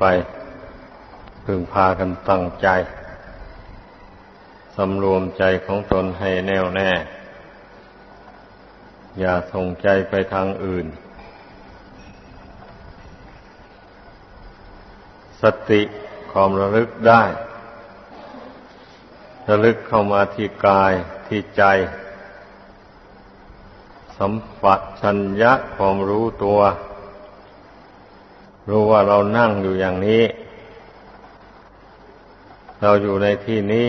ไปพึงพากันตั้งใจสำรวมใจของตนให้แน่วแน่ อย่าส่งใจไปทางอื่น สติความระลึกได้ ระลึกเข้ามาที่กายที่ใจ สัมผัสชัญญะความรู้ตัว รู้ว่าเรานั่งอยู่อย่างนี้ เราอยู่ในที่นี้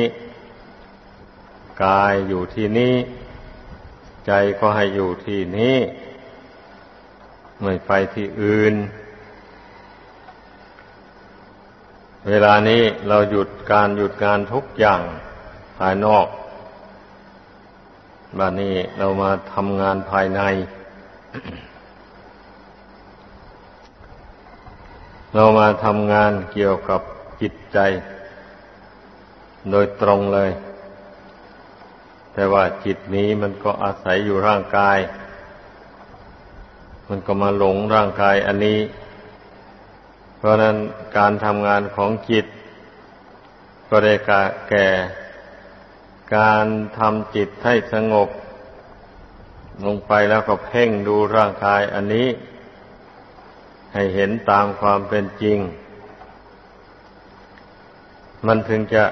กายอยู่ที่นี้ ใจก็ให้อยู่ที่นี้ ไม่ไปที่อื่น เวลานี้เราหยุดการหยุดงานทุกอย่างภายนอกบัดนี้เรามาทำงานภายใน เรามาทำงานเกี่ยวกับจิตใจ โดยตรงเลย แต่ว่าจิตนี้มันก็อาศัยอยู่ร่างกาย มันก็มาหลงร่างกายอันนี้ เพราะนั้นการทำงานของจิต ก็ได้แก่ การทำจิตให้สงบ ลงไปแล้วก็เพ่งดูร่างกายอันนี้ ให้เห็นตามความเป็นจริง มันถึงจะ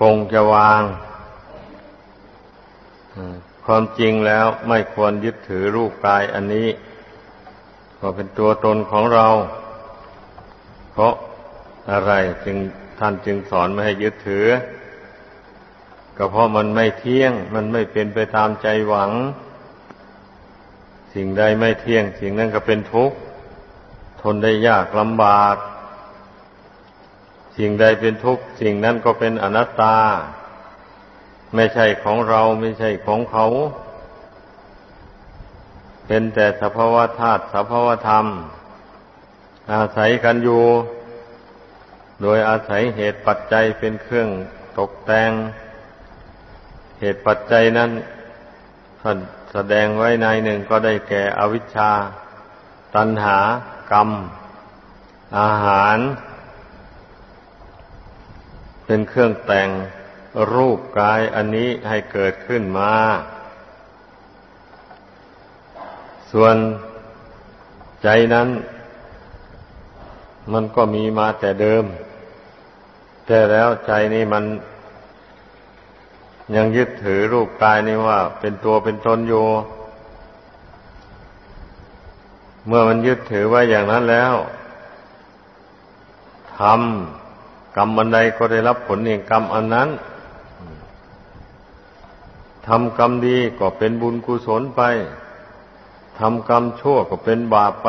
ปงจะวาง ความจริงแล้วไม่ควรยึดถือรูปกายอันนี้ก็เป็นตัวตนของเรา เพราะอะไรจึงท่านจึงสอนไม่ให้ยึดถือ ก็เพราะมันไม่เที่ยง มันไม่เป็นไปตามใจหวัง สิ่งใดไม่เที่ยง สิ่งนั้นก็เป็นทุกข์ ทนได้ยากลำบาก สิ่งใดเป็นทุกข์ สิ่งนั้นก็เป็นอนัตตา ไม่ใช่ของเราไม่ใช่ของเขา เป็นแต่สภาวธาตุสภาวธรรม อาศัยกันอยู่ โดยอาศัยเหตุปัจจัยเป็นเครื่องตกแต่ง เหตุปัจจัยนั้นแสดงไว้ในหนึ่งก็ได้แก่อวิชชา ตัณหา รรม อาหาร เป็นเครื่องแต่งรูปกายอันนี้ให้เกิดขึ้นมา ส่วนใจนั้น มันก็มีมาแต่เดิม แต่แล้วใจนี้มันยังยึดถือรูปกายนี้ว่า เป็นตัวเป็นตนอยู่ เมื่อมันยึดถือไว้อย่างนั้นแล้วทำกรรมอันใดก็ได้รับผลแห่งกรรมอันนั้นทำกรรมดีก็เป็นบุญกุศลไปทำกรรมชั่วก็เป็นบาปไป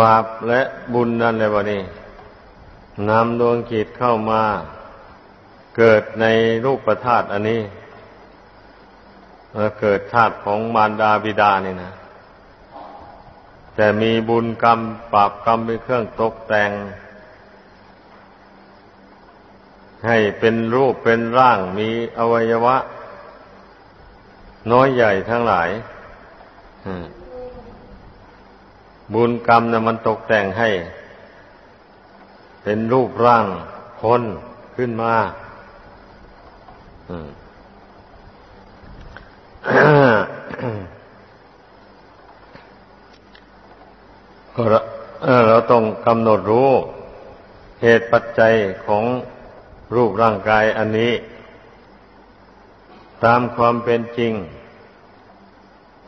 บาปและบุญนั่นเลยวะนี่นำดวงจิตเข้ามา เกิดในรูปธาตุอันนี้เกิดธาตุของมารดาบิดานี่นะ แต่มีบุญกรรมปราบกรรมเป็นเครื่องตกแต่ง ให้เป็นรูปเป็นร่างมีอวัยวะ น้อยใหญ่ทั้งหลายบุญกรรมนะมันตกแต่งให้ เป็นรูปร่างคนขึ้นมาเราเราต้องกำหนดรู้ เหตุปัจจัยของรูปร่างกายอันนี้ ตามความเป็นจริง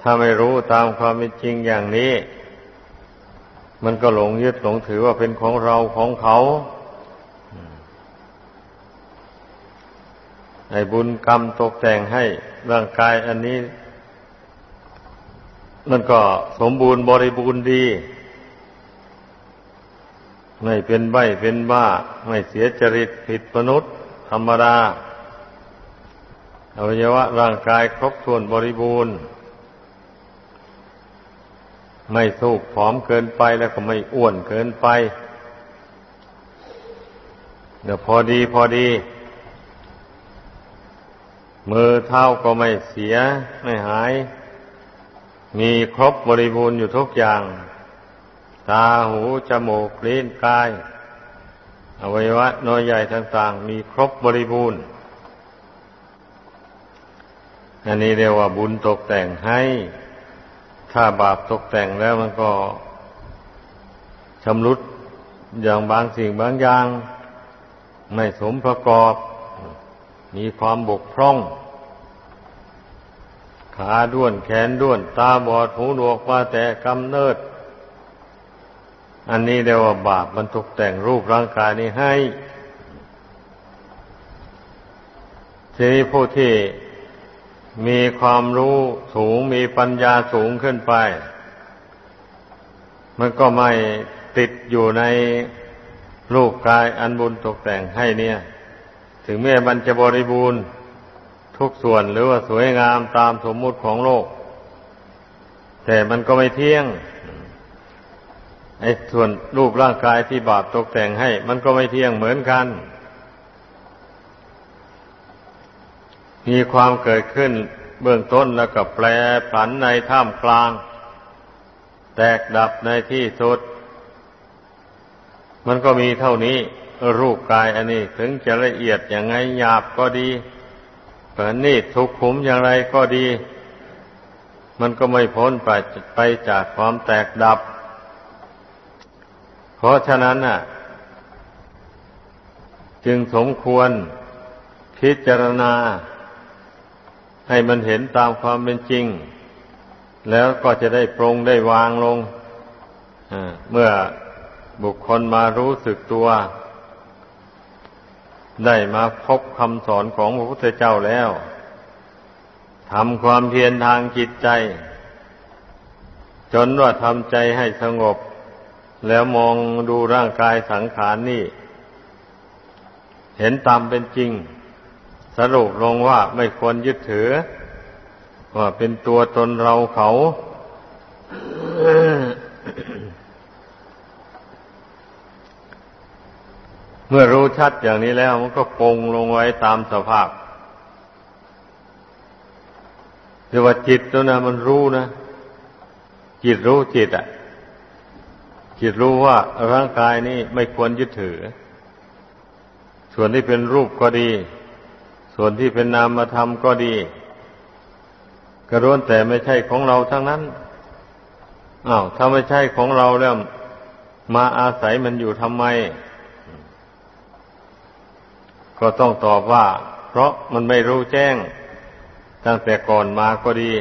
ถ้าไม่รู้ตามความเป็นจริงอย่างนี้ มันก็หลงยึดหลงถือว่าเป็นของเราของเขาให้บุญกรรมตกแต่งให้ร่างกายอันนี้ มันก็สมบูรณ์บริบูรณ์ดี ไม่เป็นใบเป็นบ้า ไม่เสียจริตผิดมนุษย์ ธรรมดาอวัยวะร่างกายครบถ้วนบริบูรณ์ ไม่สูกผอมเกินไปแล้วก็ไม่อ้วนเกินไปเดี๋ยวพอดีพอดี มือเท้าก็ไม่เสียไม่หาย มีครบบริบูรณ์อยู่ทุกอย่าง ตาหูจมูกลิ้นกาย อวัยวะน้อยใหญ่ต่างๆ มีครบบริบูรณ์ อันนี้เรียกว่าบุญตกแต่งให้ ถ้าบาปตกแต่งแล้วมันก็ชำรุดอย่างบางสิ่งบางอย่าง ไม่สมประกอบ มีความบกพร่อง ขาด้วนแขนด้วน ตาบอดหูหนวกมาแต่กำเนิด อันนี้เรียกว่าบาปมันตกแต่งรูปร่างกายนี้ให้ ทีนี้ผู้ที่มีความรู้สูงมีปัญญาสูงขึ้นไป มันก็ไม่ติดอยู่ในรูปกายอันบุญตกแต่งให้เนี่ย ถึงแม้มันจะบริบูรณ์ทุกส่วนหรือว่าสวยงามตามสมมุติของโลก แต่มันก็ไม่เที่ยง ไอ้ส่วนรูปร่างกายที่บาปตกแต่งให้ มันก็ไม่เที่ยงเหมือนกัน มีความเกิดขึ้นเบื้องต้นแล้วก็แปรผันในท่ามกลาง แตกดับในที่สุด มันก็มีเท่านี้ รูปกายอันนี้ถึงจะละเอียดอย่างไงหยาบก็ดีเปิดนี่ทุกขุมอย่างไรก็ดี มันก็ไม่พ้นไปไปจากความแตกดับ ราะฉะนั้นน่ะ จึงสมควรพิจารณา ให้มันเห็นตามความเป็นจริง แล้วก็จะได้ปรงได้วางลงเมื่อบุคคลมารู้สึกตัว ได้มาพบคำสอนของพระพุทธเจ้าแล้วทำความเพียรทางจิตใจ จนว่าทำใจให้สงบ แล้วมองดูร่างกายสังขารนนี่ เห็นตามเป็นจริง สรุปลงว่าไม่ควรยึดถือ ว่าเป็นตัวตนเราเขาเมื่อรู้ชัดอย่างนี้แล้วมันก็ปรงลงไว้ตามสภาพแต่ว่าจิตตัวนะมันรู้นะ จิตรู้จิตอะ จิตรู้ว่าร่างกายนี้ไม่ควรยึดถือ ส่วนที่เป็นรูปก็ดี ส่วนที่เป็นนามธรรมก็ดีกระร้วนแต่ไม่ใช่ของเราทั้งนั้นอ้าวถ้าไม่ใช่ของเราแล้วมาอาศัยมันอยู่ทำไม ก็ต้องตอบว่า เพราะมันไม่รู้แจ้ง ตั้งแต่ก่อนมาก็ดี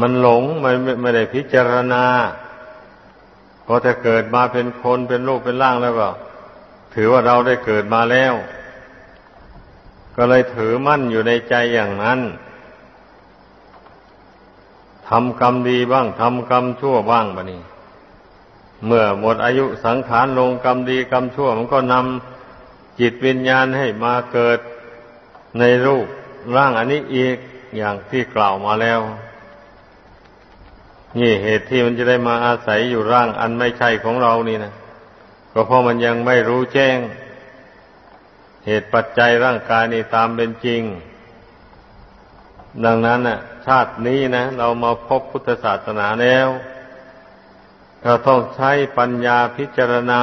มันหลงมันไม่ได้พิจารณา อจะเกิดมาเป็นคนเป็นรูปเป็นร่างแล้วก็ ถือว่าเราได้เกิดมาแล้ว ก็เลยถือมั่นอยู่ในใจอย่างนั้นทำกรรมดีบ้างทำกรรมชั่วบ้างบะนี่เมื่อหมดอายุสังขารลงกรรมดีกรรมชั่ว มันก็นำจิตวิญญาณให้มาเกิดในรูปร่างอันนี้อีกอย่างที่กล่าวมาแล้ว นี่เหตุที่มันจะได้มาอาศัยอยู่ร่างอันไม่ใช่ของเรานี่นะก็เพราะมันยังไม่รู้แจ้ง เหตุปัจจัยร่างกายนี่ตามเป็นจริง ดังนั้นน่ะ ชาตินี้นะเรามาพบพุทธศาสนาแล้วเราต้องใช้ปัญญาพิจารณา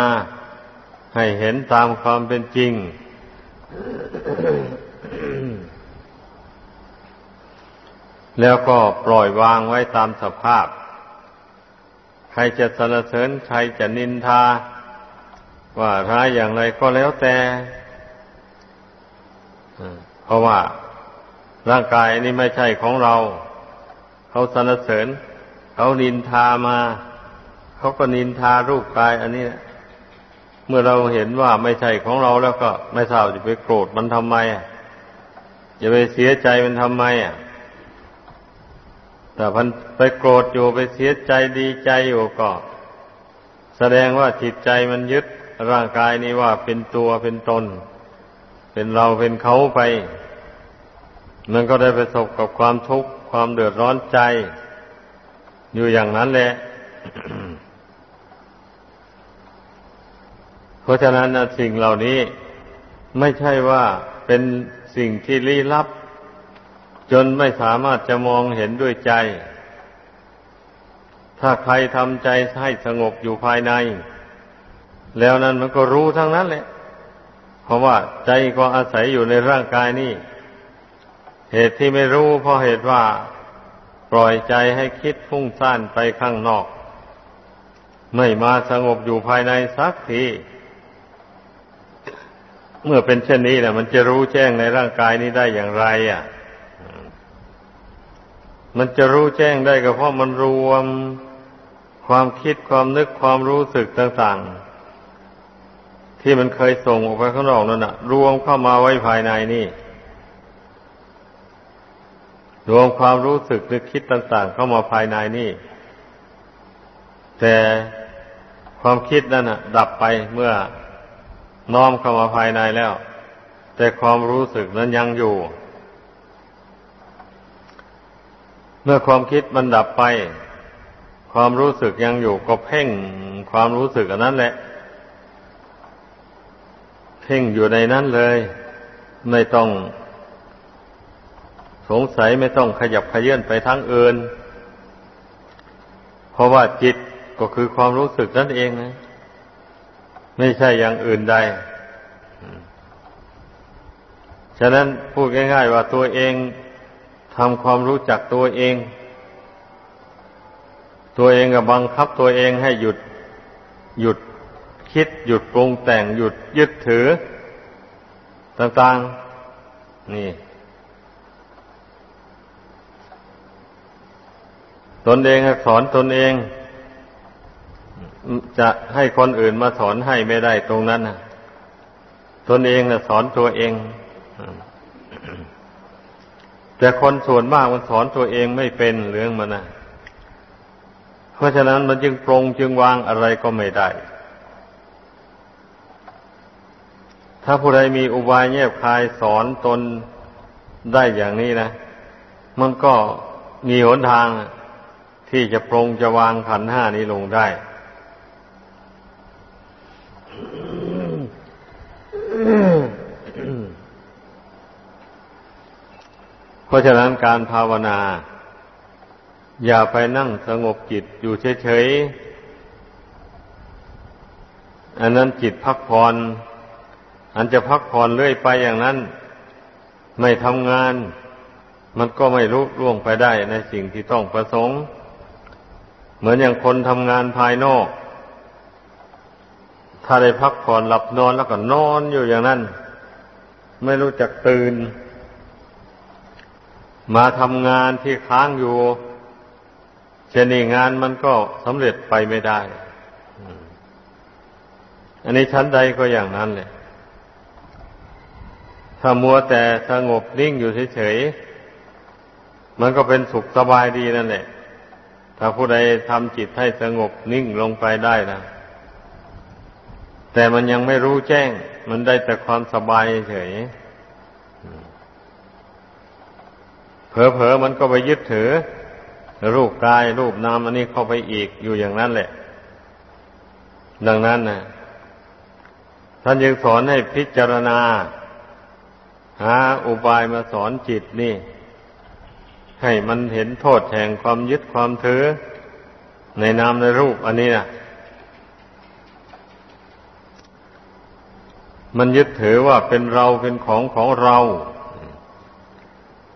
ให้เห็นตามความเป็นจริง แล้วก็ปล่อยวางไว้ตามสภาพ ใครจะสรรเสริญใครจะนินทา ว่าร้ายอย่างไรก็แล้วแต่เพราะว่าร่างกายนี้ไม่ใช่ของเรา เขาสรรเสริญ เขานินทามา เขาก็นินทารูปกาย อันนี้เมื่อเราเห็นว่าไม่ใช่ของเราแล้วก็ไม่ทราบจะไปโกรธมันทำไมอะจะไปเสียใจมันทำไมอะ แต่พันไปโกรธอยู่ไปเสียใจดีใจอยู่ก็ แสดงว่าจิตใจมันยึดร่างกายนี้ว่าเป็นตัวเป็นตน เป็นเราเป็นเขาไป มันก็ได้ประสบกับความทุกข์ความเดือดร้อนใจ อยู่อย่างนั้นแหละเพราะฉะนั้นสิ่งเหล่านี้ไม่ใช่ว่าเป็นสิ่งที่ลี้ลับ จนไม่สามารถจะมองเห็นด้วยใจ ถ้าใครทำใจให้สงบอยู่ภายใน แล้วนั้นมันก็รู้ทั้งนั้นแหละ เพราะว่าใจก็อาศัยอยู่ในร่างกายนี่ เหตุที่ไม่รู้เพราะเหตุว่าปล่อยใจให้คิดฟุ้งซ่านไปข้างนอก ไม่มาสงบอยู่ภายในสักทีเมื่อเป็นเช่นนี้แหละมันจะรู้แจ้งในร่างกายนี้ได้อย่างไร อะ มันจะรู้แจ้งได้ก็เพราะมันรวมความคิดความนึกความรู้สึกต่างๆ ที่มันเคยส่งออกไปข้างนอกนั่นนะรวมเข้ามาไว้ภายในนี่ รวมความรู้สึกนึกคิดต่าง ๆ เข้ามาภายในนี่ แต่ความคิดนั่นนะดับไปเมื่อน้อมเข้ามาภายในแล้ว แต่ความรู้สึกนั้นยังอยู่ เมื่อความคิดมันดับไป ความรู้สึกยังอยู่ก็เพ่งความรู้สึกอันนั้นแหละ เพ่งอยู่ในนั้นเลย ไม่ต้องสงสัยไม่ต้องขยับขยื่นไปทางอื่น เพราะว่าจิตก็คือความรู้สึกนั่นเองนะ ไม่ใช่อย่างอื่นใด ฉะนั้นพูดง่ายๆว่าตัวเอง ทำความรู้จักตัวเอง ตัวเองก็บังคับตัวเองให้หยุดหยุดคิดหยุดปรุงแต่งหยุดยึดถือ ต่างๆ นี่ ตนเองสอนตนเอง จะให้คนอื่นมาสอนให้ไม่ได้ตรงนั้นนะตนเองนะสอนตัวเอง แต่คนส่วนมากมันสอนตัวเองไม่เป็นเรื่องมันนะเพราะฉะนั้นมันจึงปรงจึงวางอะไรก็ไม่ได้ ถ้าผู้ใดมีอุบายเงียบคายสอนตนได้อย่างนี้นะ มันก็มีหนทางที่จะปรงจะวางขันห้านี้ลงได้ เพราะฉะนั้นการภาวนา อย่าไปนั่งสงบจิตอยู่เฉยๆ อันนั้นจิตพักผ่อนอันจะพักผ่อนเรื่อยไปอย่างนั้น ไม่ทำงาน มันก็ไม่รู้ล่วงไปได้ในสิ่งที่ต้องประสงค์ เหมือนอย่างคนทำงานภายนอก ถ้าได้พักผ่อนหลับนอนแล้วก็นอนอยู่อย่างนั้น ไม่รู้จักตื่น มาทำงานที่ค้างอยู่เช่นนี้งานมันก็สำเร็จไปไม่ได้ อันนี้ชั้นใดก็อย่างนั้นเลยถ้ามัวแต่สงบนิ่งอยู่เฉยๆ มันก็เป็นสุขสบายดีนั่นแหละ ถ้าผู้ใดทำจิตให้สงบนิ่งลงไปได้นะ แต่มันยังไม่รู้แจ้ง มันได้แต่ความสบายเฉย เผลอๆมันก็ไปยึดถือ รูปกายรูปนามอันนี้เข้าไปอีกอยู่อย่างนั้นแหละ ดังนั้นนะท่านยังสอนให้พิจารณา หาอุบายมาสอนจิตนี่ ให้มันเห็นโทษแห่งความยึดความถือ ในนามในรูปอันนี้นะมันยึดถือว่าเป็นเราเป็นของของเรา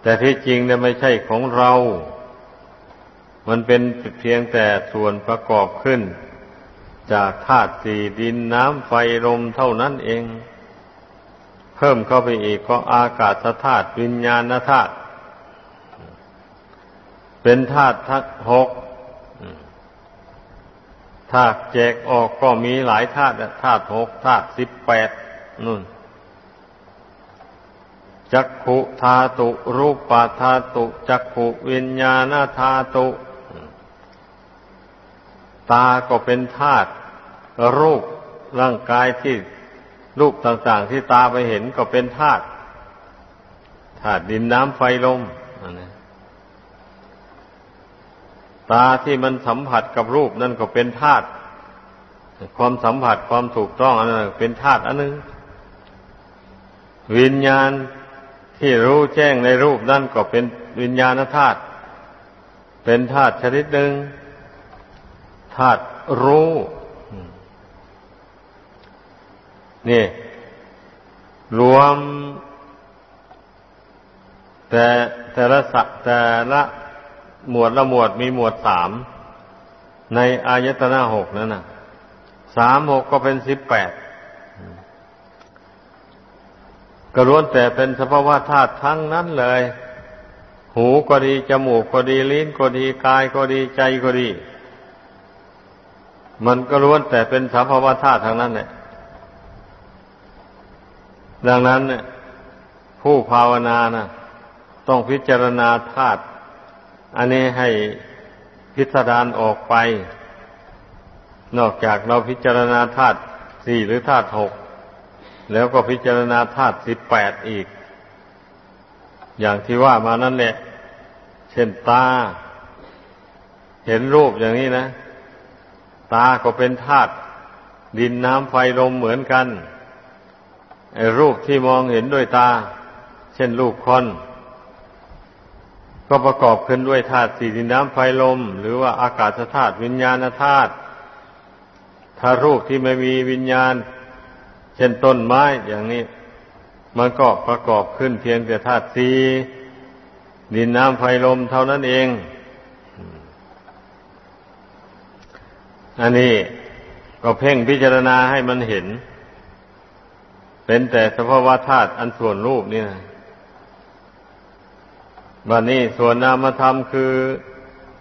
แต่ที่จริงเนี่ยไม่ใช่ของเรา มันเป็นเพียงแต่ส่วนประกอบขึ้น จากธาตุสี่ดินน้ำไฟลมเท่านั้นเอง เพิ่มเข้าไปอีกก็อากาศธาตุวิญญาณธาตุเป็นธาตุทักหกธาตุแจกออกก็มีหลายธาตุธาตุหกธาตุสิบแปดนู่น จักขุธาตุ รูปาธาตุ จักขุวิญญาณธาตุ ตาก็เป็นธาตุรูปร่างกายที่รูปต่างๆที่ตาไปเห็นก็เป็นธาตุธาตุดินน้ำไฟลมตาที่มันสัมผัสกับรูปนั่นก็เป็นธาตุความสัมผัสความถูกต้องอันนั้นเป็นธาตุอันนึงวิญญาณ ที่รู้แจ้งในรูปนั่นก็เป็นวิญญาณธาตุเป็นธาตุชนิดหนึ่งธาตุรู้ นี่ รวม แต่แต่ละสัแต่ละหมวดละหมวดมีหมวดสาม ในอายตนะหกนั่นนะสามหกก็เป็นสิบแปด ก็ล้วนแต่เป็นสภาวะธาตุทั้งนั้นเลย หูก็ดี จมูกก็ดี ลิ้นก็ดี กายก็ดี ใจก็ดี มันก็ล้วนแต่เป็นสภาวะธาตุทั้งนั้นเนี่ยดังนั้นเนี่ยผู้ภาวนานะต้องพิจารณาธาตุอันนี้ให้พิสดารออกไป นอกจากเราพิจารณาธาตุสี่หรือธาตุหก แล้วก็พิจารณาธาตุสิบแปดอีก อย่างที่ว่ามานั่นแหละ เช่นตา เห็นรูปอย่างนี้นะ ตาก็เป็นธาตุดินน้ำไฟลมเหมือนกันไอ้รูปที่มองเห็นด้วยตา เช่นรูปคน ก็ประกอบขึ้นด้วยธาตุสี่ดินน้ำไฟลม หรือว่าอากาศธาตุวิญญาณธาตุถ้ารูปที่ไม่มีวิญญาณ ช่นต้นไม้อย่างนี้ มันก็ประกอบขึ้นเพียงแต่ธาตุสีดินน้ำไฟลมเท่านั้นเอง อันนี้ก็เพ่งพิจารณาให้มันเห็น เป็นแต่สภาวะธาตุอันส่วนรูปนี่นะบันนี้ส่วนนามธรรมคือ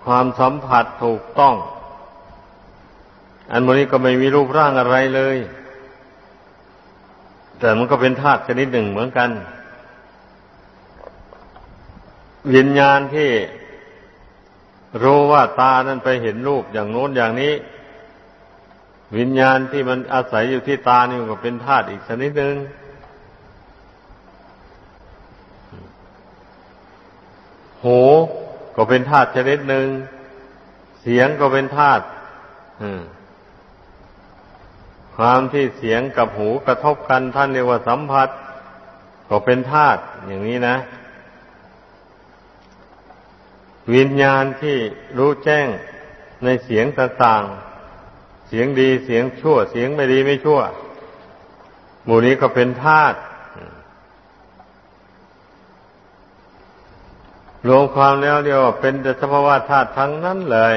ความสัมผัสถูกต้อง อันนี้ก็ไม่มีรูปร่างอะไรเลย แต่มันก็เป็นธาตุชนิดหนึ่งเหมือนกัน วิญญาณที่รู้ว่าตานั้นไปเห็นรูปอย่างโน้นอย่างนี้ วิญญาณที่มันอาศัยอยู่ที่ตานี่มันก็เป็นธาตุอีกชนิดหนึ่งหูก็เป็นธาตุชนิดหนึ่ง เสียงก็เป็นธาตุ ความที่เสียงกับหูกระทบกันท่านเรียกว่าสัมผัส ก็เป็นธาตุอย่างนี้นะ วิญญาณที่รู้แจ้งในเสียงต่างๆเสียงดีเสียงชั่ว เสียงไม่ดีไม่ชั่ว หมู่นี้ก็เป็นธาตุรวมความแล้วเดียวเป็นสภาวะธาตุทั้งนั้นเลย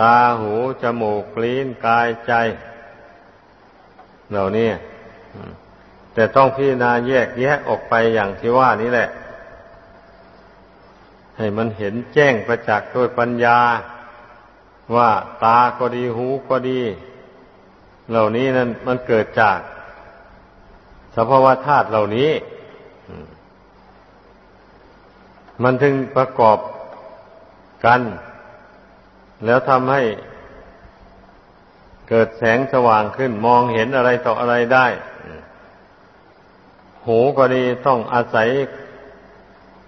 ตาหู จมูก ลิ้น กายใจ เหล่านี้แต่ต้องพิจารณาแยกแยะออกไปอย่างที่ว่านี้แหละ ให้มันเห็นแจ้งประจักษ์ด้วยปัญญา ว่าตาก็ดีหูก็ดี เหล่านี้นั้นมันเกิดจากสภาวะธาตุเหล่านี้ มันถึงประกอบกัน แล้วทำให้ เกิดแสงสว่างขึ้นมองเห็นอะไรต่ออะไรได้ หูก็ดีต้องอาศัย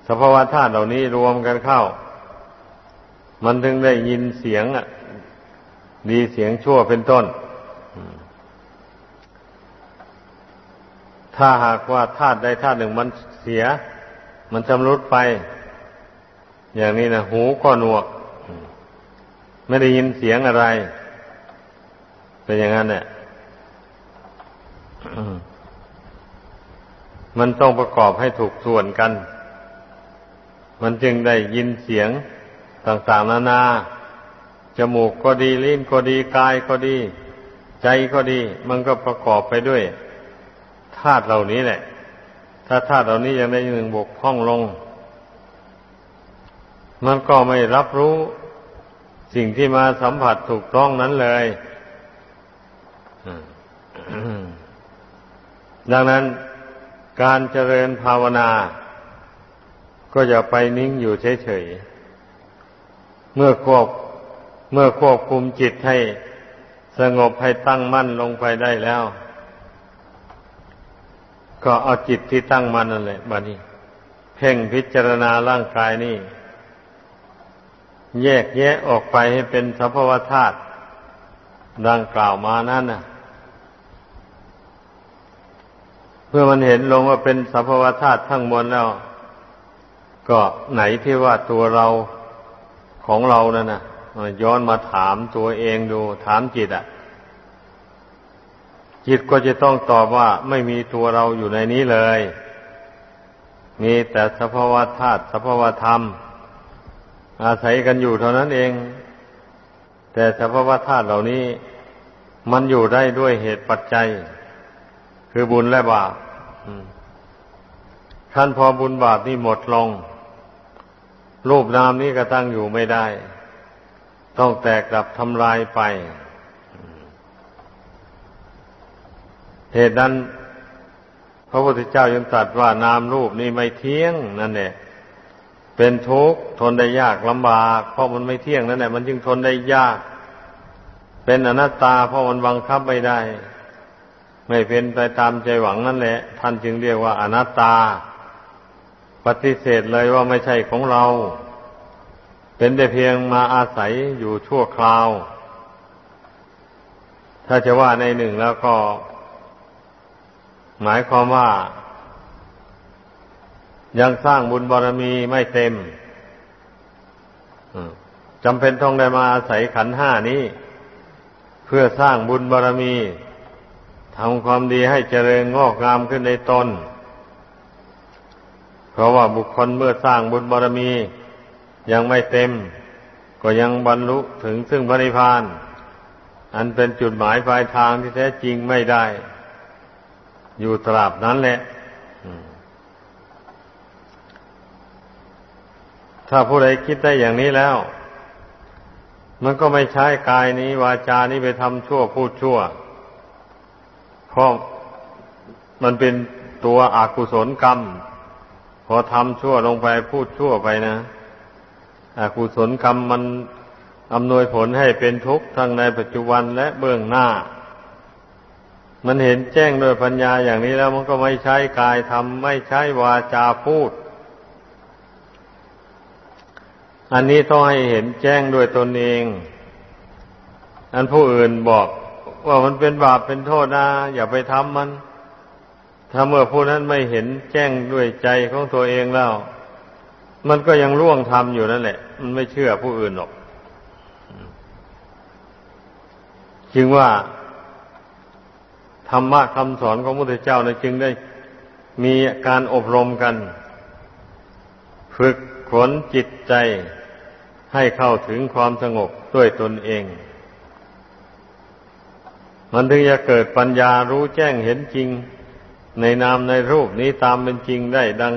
สภาวะธาตุเหล่านี้รวมกันเข้า มันถึงได้ยินเสียงอะดีเสียงชั่วเป็นต้น ถ้าหากว่าธาตุใดธาตุหนึ่งมันเสีย มันชำรุดไป อย่างนี้นะหูก็หนวก ไม่ได้ยินเสียงอะไร เป็นอย่างนั้นเนี่ยมันต้องประกอบให้ถูกส่วนกัน มันจึงได้ยินเสียงต่างๆนานา จมูกก็ดี ลิ้นก็ดี กายก็ดี ใจก็ดี มันก็ประกอบไปด้วยธาตุเหล่านี้แหละ ถ้าธาตุเหล่านี้ยังได้หนึ่งบกพร่องลง มันก็ไม่รับรู้สิ่งที่มาสัมผัสถูกต้องนั้นเลย ดังนั้นการเจริญภาวนา ก็อย่าไปนิ่งอยู่เฉยๆ เมื่อควบเมื่อควบคุมจิตให้สงบให้ตั้งมั่นลงไปได้แล้ว ก็เอาจิตที่ตั้งมั่นนั่นแหละบัดนี้ เพ่งพิจารณาร่างกายนี่ แยกแยะออกไปให้เป็นสภาวธาตุดังกล่าวมานั้นน่ะ มื่อมันเห็นลงว่าเป็นสภาวธาตุทั้งมวลแล้ว ก็ไหนที่ว่าตัวเราของเรานั่นนะย้อนมาถามตัวเองดู ถามจิตอะ จิตก็จะต้องตอบว่าไม่มีตัวเราอยู่ในนี้เลย มีแต่สภาวะธาตุสภาวะธรรม อาศัยกันอยู่เท่านั้นเอง แต่สภาวะธาตุเหล่านี้ มันอยู่ได้ด้วยเหตุปัจจัย คือบุญและบาปท่านพอบุญบาปนี่หมดลง รูปนามนี้ก็ตั้งอยู่ไม่ได้ ต้องแตกดับทำลายไป เหตุนั้นพระพุทธเจ้ายังตรัสว่านามรูปนี้ไม่เที่ยงนั่นแหละเป็นทุกข์ทนได้ยากลำบาก เพราะมันไม่เที่ยงนั่นแหละมันจึงทนได้ยาก เป็นอนัตตาเพราะมันบังคับไม่ได้ ไม่เป็นไปตามใจหวังนั่นแหละ ท่านจึงเรียกว่าอนัตตา ปฏิเสธเลยว่าไม่ใช่ของเรา เป็นแต่เพียงมาอาศัยอยู่ชั่วคราว ถ้าจะว่าในหนึ่งแล้วก็ หมายความว่า ยังสร้างบุญบารมีไม่เต็มจำเป็นต้องได้มาอาศัยขันห้านี้ เพื่อสร้างบุญบารมี ทำความดีให้เจริญงอกงามขึ้นในตน เพราะว่าบุคคลเมื่อสร้างบุญบารมี ยังไม่เต็ม ก็ยังบรรลุถึงซึ่งพระนิพพาน อันเป็นจุดหมายปลายทางที่แท้จริงไม่ได้ อยู่ตราบนั้นแหละ ถ้าผู้ใดคิดได้อย่างนี้แล้ว มันก็ไม่ใช้กายนี้วาจานี้ไปทำชั่วพูดชั่ว เพราะมันเป็นตัวอกุศลกรรม พอทำชั่วลงไปพูดชั่วไปนะอกุศลกรรมมันอำนวยผลให้เป็นทุกข์ทั้งในปัจจุบันและเบื้องหน้า มันเห็นแจ้งโดยปัญญาอย่างนี้แล้วมันก็ไม่ใช้กายทำไม่ใช้วาจาพูด อันนี้ต้องให้เห็นแจ้งด้วยตนเอง อันผู้อื่นบอก ว่ามันเป็นบาปเป็นโทษนะอย่าไปทำมัน ถ้าเมื่อผู้นั้นไม่เห็นแจ้งด้วยใจของตัวเองแล้ว มันก็ยังร่วงทำอยู่นั่นแหละ มันไม่เชื่อผู้อื่นหรอก จึงว่าธรรมะคำสอนของพระพุทธเจ้านะจึงได้มีการอบรมกัน ฝึกขนจิตใจให้เข้าถึงความสงบด้วยตนเอง มันถึงจะเกิดปัญญารู้แจ้งเห็นจริง ในนามในรูปนี้ตามเป็นจริงได้ดัง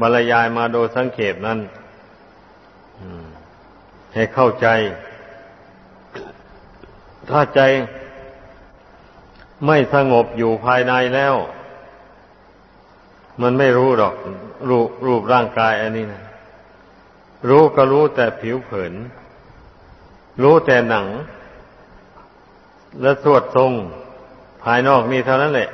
บรรยายมาโดยสังเขปนั้นให้เข้าใจ ถ้าใจไม่สงบอยู่ภายในแล้ว มันไม่รู้หรอกรูปรูปร่างกายอันนี้นะรู้ก็รู้แต่ผิวเผิน รู้แต่หนัง และสวดทรงภายนอกนี่เท่านั้นแหละ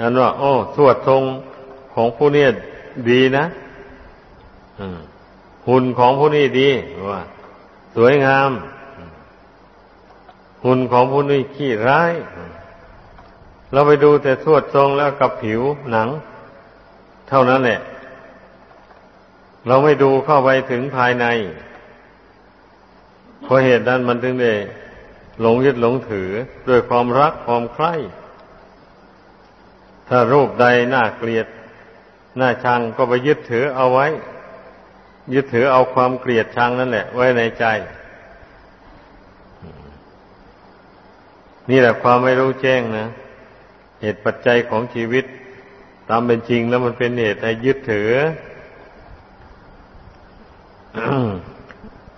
อันว่า โอ้ สวดทรงของผู้นี้ดีนะหุ่นของผู้นี้ดีว่า สวยงาม หุ่นของผู้นี้ขี้ร้าย เราไปดูแต่สวดทรงแล้วกับผิวหนัง เท่านั้นแหละ เราไม่ดูเข้าไปถึงภายใน เพราะเหตุนั้นมันถึงได้หลงยึดหลงถือด้วยความรักความใคร่ถ้ารูปใดน่าเกลียดน่าชังก็ไปยึดถือเอาไว้ ยึดถือเอาความเกลียดชังนั่นแหละ ไว้ในใจ นี่แหละความไม่รู้แจ้งนะเหตุปัจจัยของชีวิต ตามเป็นจริงแล้วมันเป็นเหตุให้ยึดถือ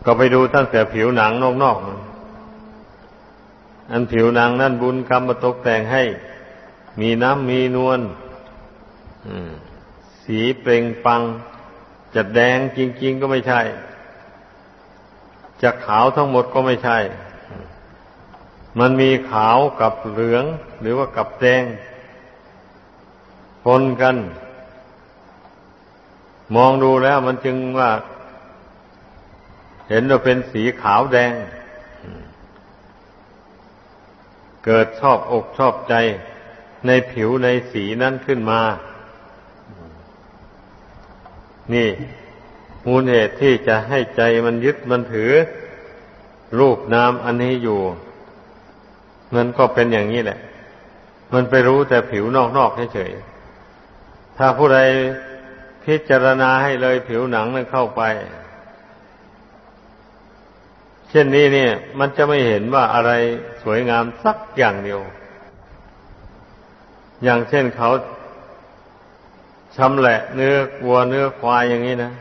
ก็ไปดูตั้งแต่ผิวหนังนอกๆอันผิวหนังนั่นบุญกรรมมาตกแต่งให้ มีน้ำมีนวลสีเปล่งปัง จะแดงจริง ๆ ก็ไม่ใช่ จะขาวทั้งหมดก็ไม่ใช่ มันมีขาวกับเหลือง หรือว่ากับแดงปนกัน มองดูแล้วมันจึงว่า เห็นว่าเป็นสีขาวแดง เกิดชอบอกชอบใจในผิวในสีนั้นขึ้นมา นี่ มูลเหตุที่จะให้ใจมันยึดมันถือ รูปนามอันนี้อยู่ มันก็เป็นอย่างนี้แหละ มันไปรู้แต่ผิวนอกๆเฉยๆถ้าผู้ใดพิจารณาให้เลยผิวหนังนั้นเข้าไป เช่นนี้เนี่ย มันจะไม่เห็นว่าอะไรสวยงามสักอย่างเดียว อย่างเช่นเขาชำแหละเนื้อวัวเนื้อควายอย่างนี้นะ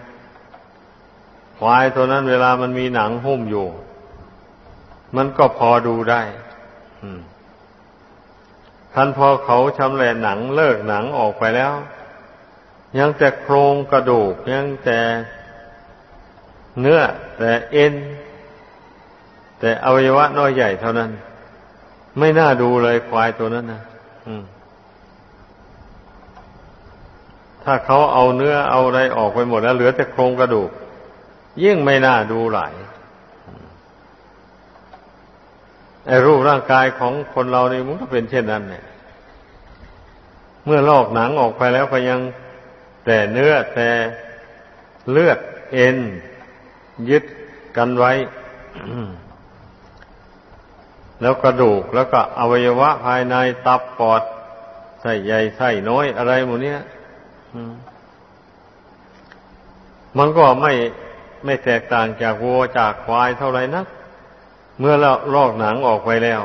ควายตัวนั้นเวลามันมีหนังหุ้มอยู่ มันก็พอดูได้ท่านพอเขาชำแหละหนังเลิกหนังออกไปแล้ว ยังแต่โครงกระดูก ยังแต่เนื้อแต่เอ็น แต่อวัยวะน้อยใหญ่เท่านั้น ไม่น่าดูเลยควายตัวนั้นนะถ้าเขาเอาเนื้อเอาอะไรออกไปหมดแล้วเหลือแต่โครงกระดูก ยิ่งไม่น่าดูหลายไอ้รูปร่างกายของคนเรานี่มันก็เป็นเช่นนั้นเนี่ย เมื่อลอกหนังออกไปแล้วก็ยังแต่เนื้อแต่เลือดเอ็น ยึดกันไว้ แล้วกระดูกแล้วก็อวัยวะภายในตับปอดไส้ใหญ่ไส้น้อยอะไรหมดเนี้ยมันก็ไม่ไม่แตกต่างจากวัวจากควายเท่าไรนะเมื่อเราลอกหนังออกไปแล้ว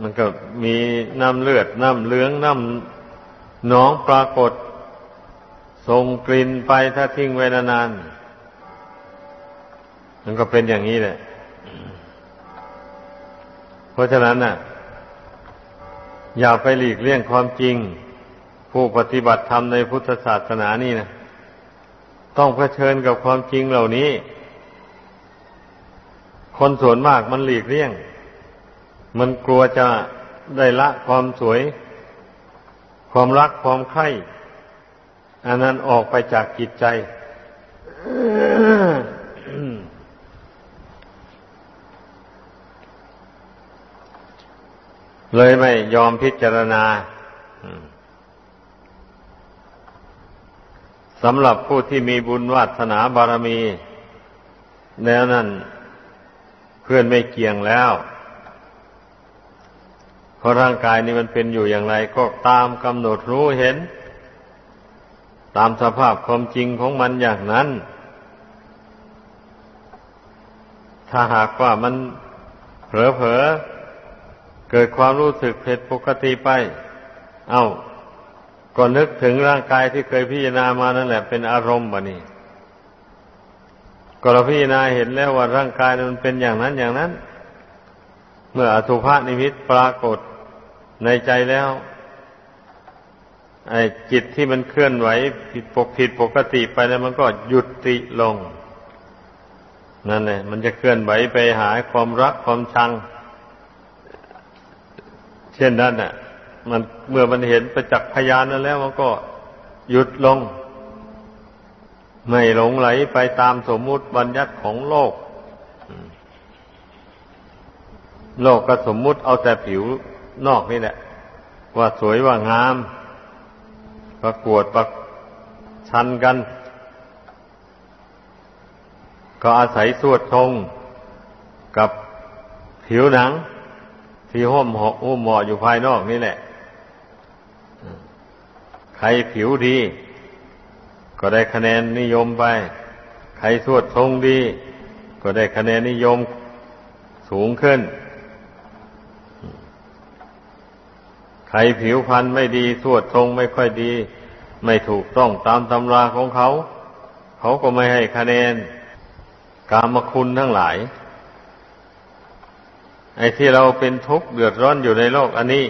มันก็มีน้ำเลือดน้ำเลืองน้ำหนองปรากฏส่งกลิ่นไปถ้าทิ้งไว้นานๆมันก็เป็นอย่างนี้แหละ เพราะฉะนั้นน่ะ อย่าไปหลีกเลี่ยงความจริง ผู้ปฏิบัติธรรมในพุทธศาสนานี่นะต้องเผชิญกับความจริงเหล่านี้ คนส่วนมากมันหลีกเลี่ยง มันกลัวจะได้ละความสวย ความรักความใคร่อันนั้นออกไปจากจิตใจ เลยไม่ยอมพิจารณาสำหรับผู้ที่มีบุญวาสนาบารมี แล้วนั้นเพื่อนไม่เกี่ยงแล้วเพราะร่างกายนี้มันเป็นอยู่อย่างไร ก็ตามกำหนดรู้เห็น ตามสภาพความจริงของมันอย่างนั้น ถ้าหากว่ามันเผลอ เกิดความรู้สึกผิดปกติไป เอา้า ก็นึกถึงร่างกายที่เคยพิจารณามานั่นแหละเป็นอารมณ์บะนี่ก็เราพิจารณาเห็นแล้วว่าร่างกายมันเป็นอย่างนั้นอย่างนั้น เมื่ออสุภะนิมิตปรากฏในใจแล้วไอ้จิตที่มันเคลื่อนไหวผิดปกผิดปกติไปแล้วมันก็หยุดติลง นั่นแหละมันจะเคลื่อนไหวไปหาความรักความชัง เช่นนั้นน่ะ มันเมื่อมันเห็นประจักษ์พยานนั้นแล้วมันก็หยุดลง ไม่หลงไหลไปตามสมมุติบัญญัติของโลก โลกก็สมมุติเอาแต่ผิวนอกนี่แหละ ว่าสวยว่างาม ประกวดประชันกัน ก็อาศัยสวดทงกับผิวหนัง ที่ห้มห่มหมออยู่ภายนอกนี่แหละ ใครผิวดี ก็ได้คะแนนนิยมไป ใครสวดทรงดี ก็ได้คะแนนนิยมสูงขึ้น ใครผิวพรรณไม่ดี สวดทรงไม่ค่อยดี ไม่ถูกต้องตามตำราของเขา เขาก็ไม่ให้คะแนนกามคุณทั้งหลาย ไอ้ที่เราเป็นทุกข์เดือดร้อนอยู่ในโลกอันนี้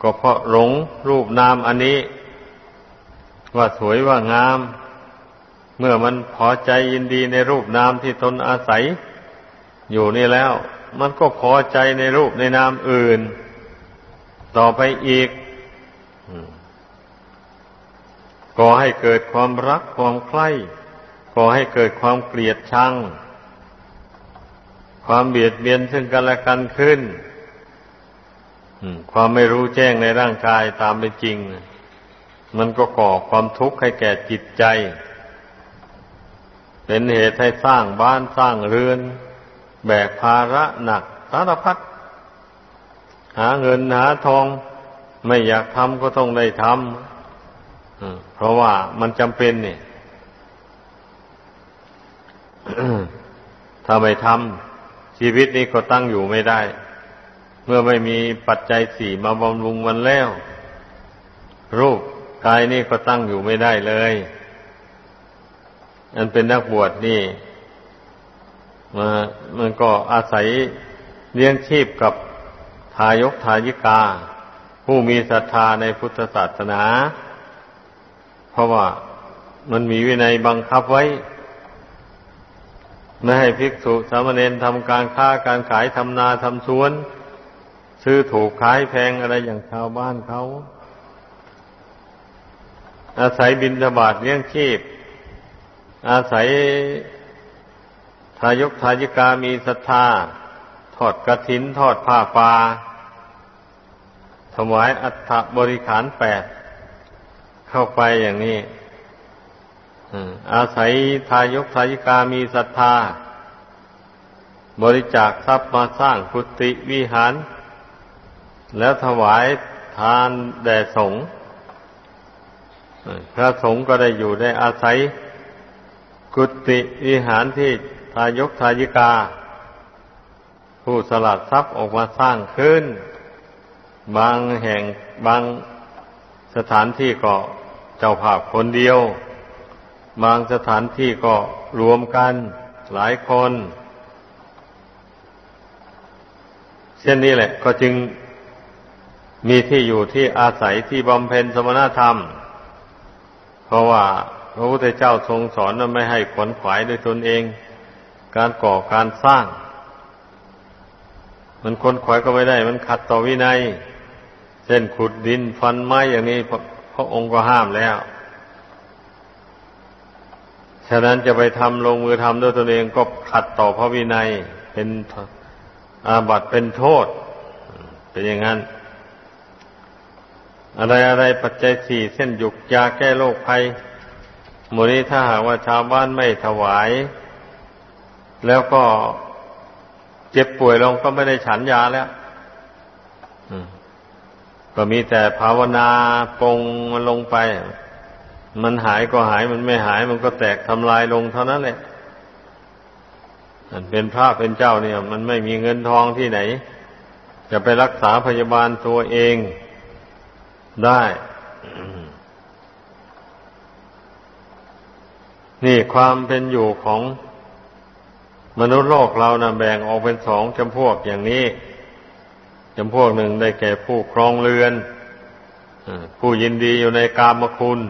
ก็เพราะหลงรูปนามอันนี้ ว่าสวยว่างาม เมื่อมันพอใจยินดีในรูปนามที่ตนอาศัย อยู่นี่แล้ว มันก็พอใจในรูปในนามอื่น ต่อไปอีกก่อให้เกิดความรักความใคร่ก่อให้เกิดความเกลียดชัง ความเบียดเบียนซึ่งกันและกันขึ้นความไม่รู้แจ้งในร่างกายตามเป็นจริง มันก็ก่อความทุกข์ให้แก่จิตใจ เป็นเหตุให้สร้างบ้านสร้างเรือน แบกภาระหนักสารพัดหาเงินหาทอง ไม่อยากทำก็ต้องได้ทำเพราะว่ามันจำเป็นนี่ถ้าไม่ทำ ชีวิตนี้ก็ตั้งอยู่ไม่ได้ เมื่อไม่มีปัจจัยสี่มาบำรุงมันแล้ว รูปกายนี่ก็ตั้งอยู่ไม่ได้เลย อันเป็นนักบวชนี่มามันก็อาศัยเลี้ยงชีพกับทายกทายิกา ผู้มีศรัทธาในพุทธศาสนา เพราะว่ามันมีวินัยบังคับไว้ ไม่ให้ภิกษุสามเณรทำการค้าการขายทำนาทำสวน ซื้อถูกขายแพงอะไรอย่างชาวบ้านเขา อาศัยบินทบาทเลี้ยงชีพ อาศัยทายกทายิกามีศรัทธาทอดกระถินทอดผ้าปาถวายอัฐบริขารแปดเข้าไปอย่างนี้ อาศัยทายกทายิกามีศรัทธา บริจาคทรัพย์มาสร้างกุฏิวิหาร แล้วถวายทานแด่สงฆ์พระสงฆ์ก็ได้อยู่ได้อาศัยกุฏิวิหารที่ทายกทายิกา ผู้สลัดทรัพย์ออกมาสร้างขึ้น บางแห่งบางสถานที่ก็เจ้าภาพคนเดียว บางสถานที่ก็รวมกันหลายคน เช่นนี้แหละ ก็จึงมีที่อยู่ที่อาศัยที่บำเพ็ญสมณธรรม เพราะว่าพระพุทธเจ้าทรงสอนว่าไม่ให้ขวนขวายด้วยตนเอง การก่อการสร้าง มันขวนขวายก็ไม่ได้ มันขัดต่อวินัย เช่นขุดดินฟันไม้อย่างนี้พระองค์ก็ห้ามแล้ว ฉะนั้นจะไปทำลงมือทำด้วยตนเองก็ขัดต่อพระวินัย เป็นอาบัติเป็นโทษ เป็นอย่างนั้น อะไรอะไรปัจจัยสี่เส้นหยุกยาแก้โรคภัยมูนี้ถ้าหากว่าชาวบ้านไม่ถวาย แล้วก็เจ็บป่วยลงก็ไม่ได้ฉันยาแล้วก็มีแต่ภาวนาปงลงไป มันหายก็หายมันไม่หาย มันก็แตกทำลายลงเท่านั้นแหละอันเป็นพระเป็นเจ้าเนี่ย มันไม่มีเงินทองที่ไหน จะไปรักษาพยาบาลตัวเองได้ นี่ความเป็นอยู่ของมนุษย์โลกเรานะ่ะแบ่งออกเป็นสองจำพวกอย่างนี้จำพวกหนึ่งได้แก่ผู้ครองเรือนผู้ยินดีอยู่ในกามคุณ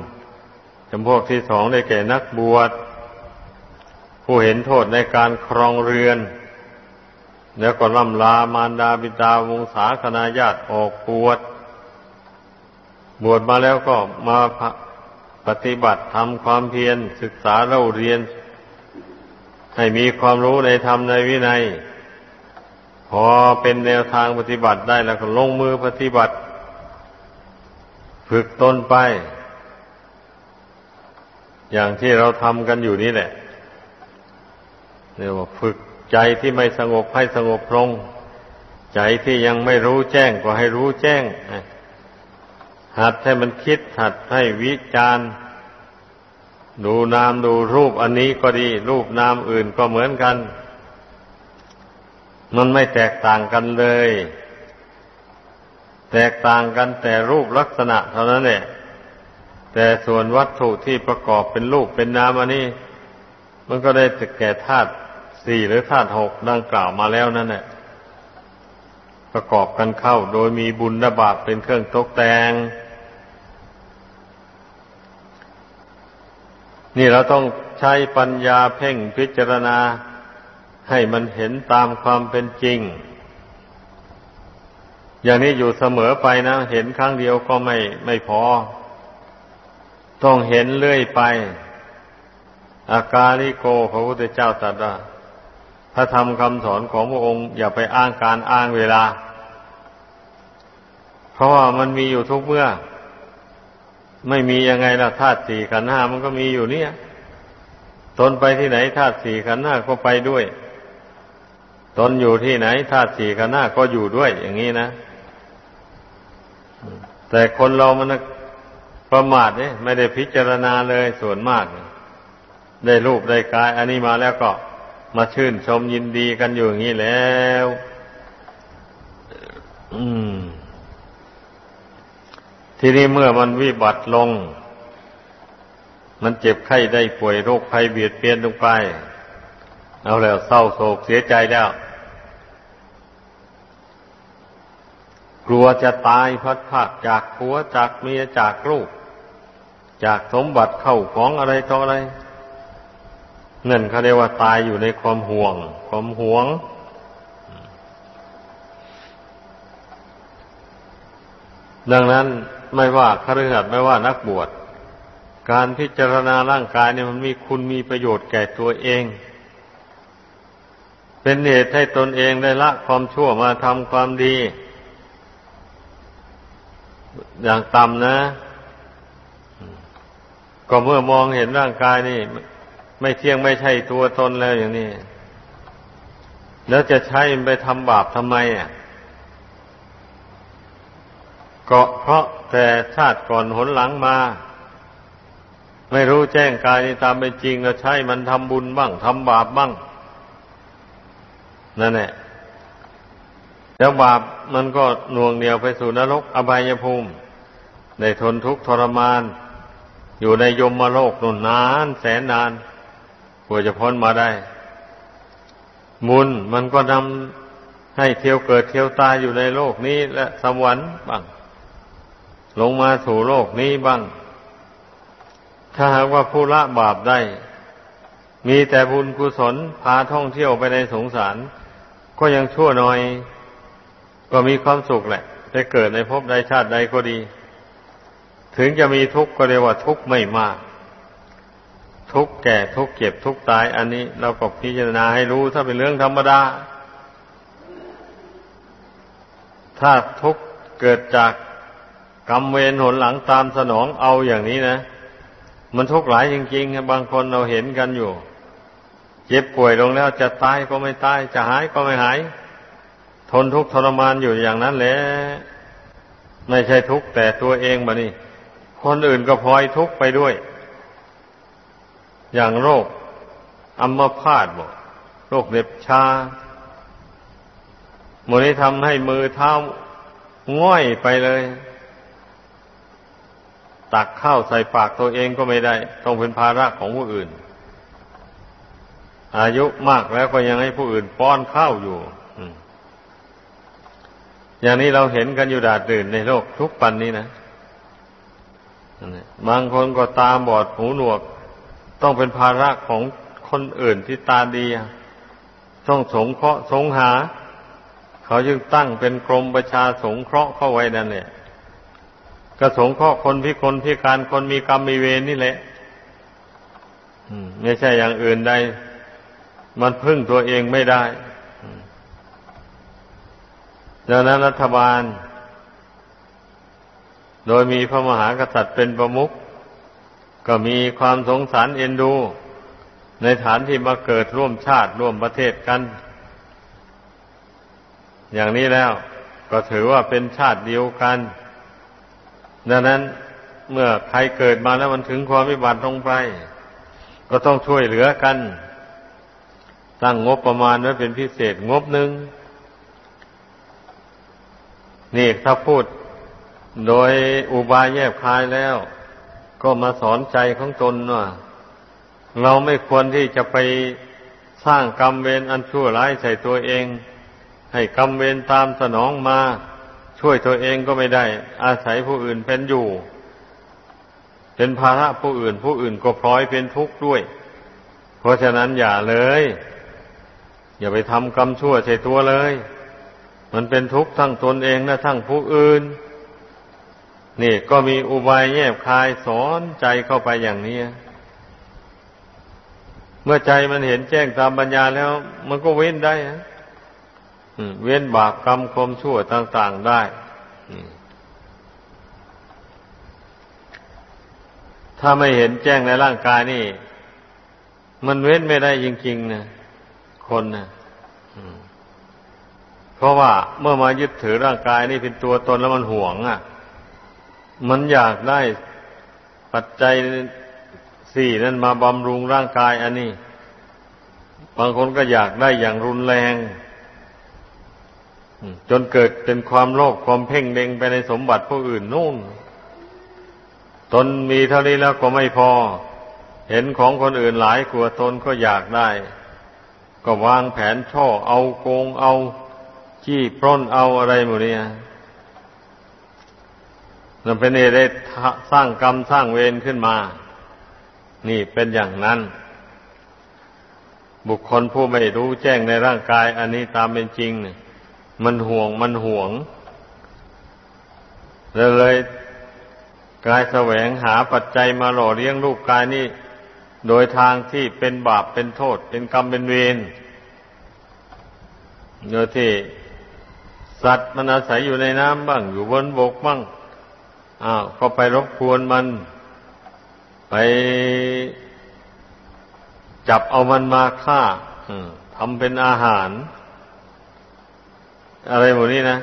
จำพวกที่สองได้แก่นักบวช ผู้เห็นโทษในการครองเรือน แล้วก็ล่ำลามารดาบิดาวงศาคณาญาติออกบวช บวชมาแล้วก็มาปฏิบัติทำความเพียรศึกษาเล่าเรียน ให้มีความรู้ในธรรมในวินัย พอเป็นแนวทางปฏิบัติได้แล้วก็ลงมือปฏิบัติ ฝึกตนไป อย่างที่เราทำกันอยู่นี่แหละเรียกว่าฝึกใจที่ไม่สงบให้สงบลง ใจที่ยังไม่รู้แจ้งก็ให้รู้แจ้ง หัดให้มันคิดหัดให้วิจารณ์ดูนามดูรูปอันนี้ก็ดี รูปนามอื่นก็เหมือนกัน มันไม่แตกต่างกันเลย แตกต่างกันแต่รูปลักษณะเท่านั้นแหละ แต่ส่วนวัตถุที่ประกอบเป็นรูปเป็นนามอันนี้ มันก็ได้แก่ธาตุสี่หรือธาตุหกดังกล่าวมาแล้วนั่นแหละประกอบกันเข้าโดยมีบุญและบาปเป็นเครื่องตกแต่งนี่เราต้องใช้ปัญญาเพ่งพิจารณาให้มันเห็นตามความเป็นจริง อย่างนี้อยู่เสมอไปนะ เห็นครั้งเดียวก็ไม่ไม่พอ ต้องเห็นเรื่อยไป อากาลิโกพระพุทธเจ้าตรัสว่าพระธรรมคำสอนของพระองค์ อย่าไปอ้างการอ้างเวลา เพราะว่ามันมีอยู่ทุกเมื่อ ไม่มียังไงล่ะธาตุสี่ขันห้ามันก็มีอยู่เนี่ยตนไปที่ไหนธาตุสี่ขันห้าก็ไปด้วย ตนอยู่ที่ไหนธาตุสี่ขันห้าก็อยู่ด้วย อย่างนี้นะ แต่คนเรามัน ประมาทเนี่ยไม่ได้พิจารณาเลยส่วนมาก ได้รูปได้กาย อันนี้มาแล้วก็มาชื่นชมยินดีกันอยู่อย่างนี้แล้ว อืม ทีนี้เมื่อมันวิบัติลง มันเจ็บไข้ได้ป่วยโรคภัยเบียดเบียนลงไป เอาแล้วเศร้าโศกเสียใจแล้ว กลัวจะตายพัดภาคจากผัวจากเมียจากลูก จากสมบัติเข้าของอะไรต่ออะไรนั่นเขาเรียกว่าตายอยู่ในความห่วง ความหวง ดังนั้นไม่ว่าคฤหัสถ์ไม่ว่านักบวชการพิจารณาร่างกายเนี่ยมันมีคุณมีประโยชน์แก่ตัวเอง เป็นเหตุให้ตนเองได้ละความชั่วมาทำความดี อย่างต่ำนะ ก็เมื่อมองเห็นร่างกายนี่ ไม่เที่ยงไม่ใช่ตัวตนแล้วอย่างนี้ แล้วจะใช้ไปทำบาปทำไมอะก็เพราะแต่ชาติก่อนหนหลังมา ไม่รู้แจ้งกายตามเป็นจริงแล้วใช้มันทำบุญบ้างทำบาปบ้างนั่นแหละแล้วบาปมันก็น่วงเหนียวไปสู่นรกอบายภูมิ ได้ทนทุกข์ทรมาน อยู่ในยมโลกนนนาน แสนนานกว่าจะพ้นมาได้ มุนมันก็นำให้เที่ยวเกิดเที่ยวตายอยู่ในโลกนี้ และสวรรค์บ้าง ลงมาสู่โลกนี้บ้าง ถ้าหากว่าผู้ละบาปได้ มีแต่บุญกุศลพาท่องเที่ยวไปในสงสาร ก็ยังชั่วน้อย ก็มีความสุขแหละได้เกิดในภพใดชาติใดก็ดี ถึงจะมีทุกข์ก็เรียกว่าทุกข์ไม่มาก ทุกข์แก่ทุกข์เก็บทุกข์ตาย อันนี้เราก็พิจารณาให้รู้ถ้าเป็นเรื่องธรรมดา ถ้าทุกข์เกิดจากกรรมเวรหนหลังตามสนองเอาอย่างนี้นะ มันทุกข์หลายจริงๆบางคนเราเห็นกันอยู่ เจ็บป่วยลงแล้วจะตายก็ไม่ตาย จะหายก็ไม่หาย ทนทุกข์ทรมานอยู่อย่างนั้นแหละไม่ใช่ทุกข์แต่ตัวเองบะนี่ คนอื่นก็พลอยทุกข์ไปด้วย อย่างโรคอัมพาตบอกโรคเด็บชาโมนี้ทำให้มือเท้าง่อยไปเลย ตักข้าวใส่ปากตัวเองก็ไม่ได้ ต้องเป็นภาระของผู้อื่น อายุมากแล้วก็ยังให้ผู้อื่นป้อนข้าวอยู่อย่างนี้เราเห็นกันอยู่ดาดดื่นในโลกทุกปันนี้นะ บางคนก็ตาบอดหูหนวก ต้องเป็นภาระของคนอื่นที่ตาดี ต้องสงเคราะห์สงหา เขาจึงตั้งเป็นกรมประชาสงเคราะห์เข้าไว้นั่นเนี่ยก็สงเคราะห์คนพิคนพิการคนมีกรรมมีเวรนี่แหละไม่ใช่อย่างอื่นใด มันพึ่งตัวเองไม่ได้ดังนั้นรัฐบาล โดยมีพระมหากษัตริย์เป็นประมุขก็มีความสงสารเอ็นดู ในฐานที่มาเกิดร่วมชาติร่วมประเทศกัน อย่างนี้แล้วก็ถือว่าเป็นชาติเดียวกัน ดังนั้นเมื่อใครเกิดมาแล้วมันถึงความวิบัติลงไป ก็ต้องช่วยเหลือกัน ตั้งงบประมาณไว้เป็นพิเศษงบหนึ่งนี่ถ้าพูด โดยอุบายแยบคายแล้ว ก็มาสอนใจของตนว่าเราไม่ควรที่จะไปสร้างกรรมเวรอันชั่วร้ายใส่ตัวเอง ให้กรรมเวรตามสนองมา ช่วยตัวเองก็ไม่ได้ อาศัยผู้อื่นเป็นอยู่ เป็นภาระผู้อื่น ผู้อื่นก็พลอยเป็นทุกข์ด้วย เพราะฉะนั้นอย่าเลย อย่าไปทำกรรมชั่วใส่ตัวเลย มันเป็นทุกข์ทั้งตนเองและทั้งผู้อื่น นี่ก็มีอุบายแยบคายสอนใจเข้าไปอย่างนี้ เมื่อใจมันเห็นแจ้งตามปัญญาแล้ว มันก็เว้นได้เว้นบาปกรรมความชั่วต่าง ๆได้ถ้าไม่เห็นแจ้งในร่างกายนี่ มันเว้นไม่ได้จริงๆนะคนนะเพราะว่าเมื่อมายึดถือร่างกายนี่เป็นตัวตนแล้วมันหวงอะ มันอยากได้ปัจจัยสี่นั่นมาบำรุงร่างกายอันนี้ บางคนก็อยากได้อย่างรุนแรง จนเกิดเป็นความโลภความเพ่งเล็งไปในสมบัติผู้อื่นนู่น ตนมีเท่านี้แล้วก็ไม่พอ เห็นของคนอื่นหลายกว่าตนก็อยากได้ ก็วางแผนช่อเอาโกงเอา จี้ปล้นเอาอะไรหมดเนี่ย นั่นเป็นเหตุได้สร้างกรรมสร้างเวรขึ้นมา นี่เป็นอย่างนั้น บุคคลผู้ไม่รู้แจ้งในร่างกาย อันนี้ตามเป็นจริงเนี่ยมันห่วงมันห่วงเลยเลยกายแสวงหาปัจจัยมาหล่อเลี้ยงรูปกายนี้โดยทางที่เป็นบาปเป็นโทษ เป็นกรรมเป็นเวรโดยที่สัตว์มันอาศัยอยู่ในน้ำบ้าง อยู่บนบกบ้าง อ้าวก็ไปรบกวนมัน ไปจับเอามันมาฆ่าทำเป็นอาหาร อะไรหมดนี้นะ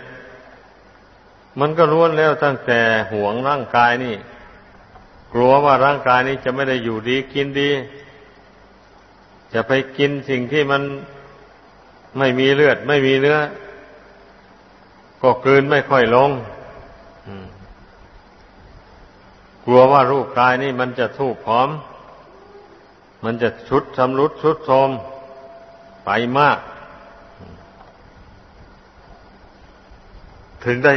มันก็ล้วนแล้วตั้งแต่ห่วงร่างกายนี่ กลัวว่าร่างกายนี้จะไม่ได้อยู่ดีกินดี จะไปกินสิ่งที่มันไม่มีเลือด ไม่มีเนื้อ ก็กลืนไม่ค่อยลง กลัวว่ารูปกายนี่มันจะทูบพร้อม มันจะชุดชำรุดชุดโทมไปมาก ถึงได้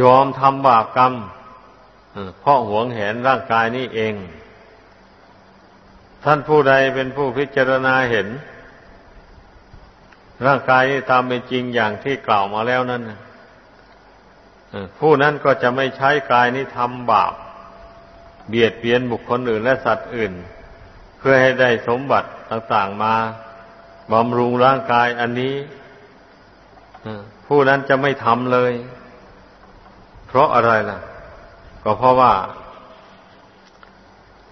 ยอมทำบาปกรรมเพราะหวงแหนร่างกายนี้เอง ท่านผู้ใดเป็นผู้พิจารณาเห็น ร่างกายนี้ตามเป็นจริงอย่างที่กล่าวมาแล้วนั้น ผู้นั้นก็จะไม่ใช้กายนี้ทำบาป เบียดเบียนบุคคลอื่นและสัตว์อื่น เพื่อให้ได้สมบัติต่างๆมาบำรุงร่างกายอันนี้ผู้นั้นจะไม่ทำเลย เพราะอะไรล่ะ ก็เพราะว่า